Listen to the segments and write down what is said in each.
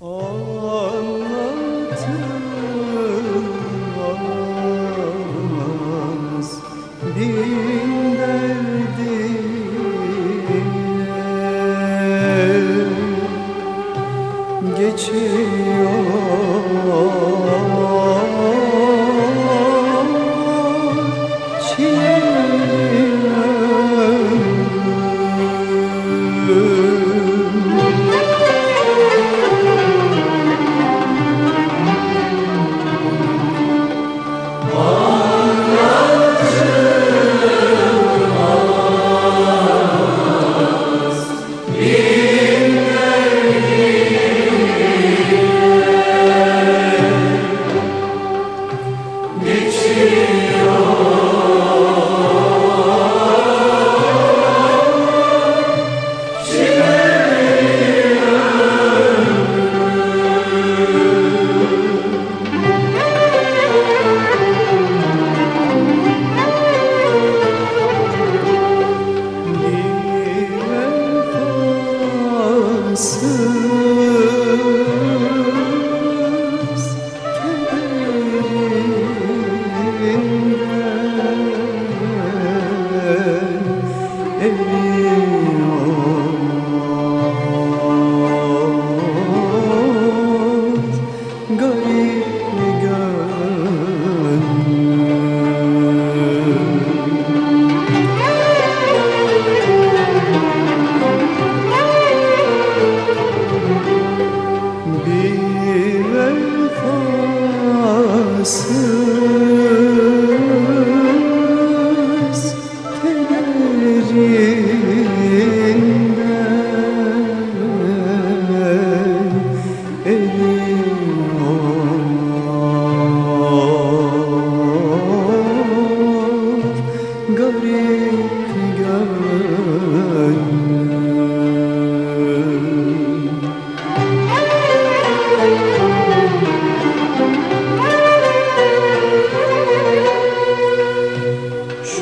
Anlatılmaz bin derdine kederinden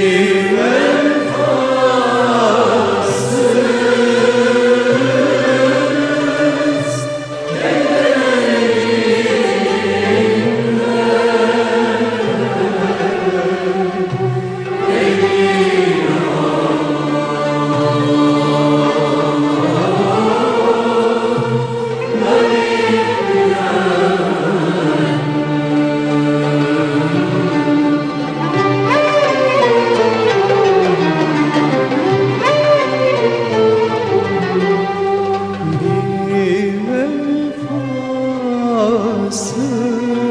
Spirit. olsun.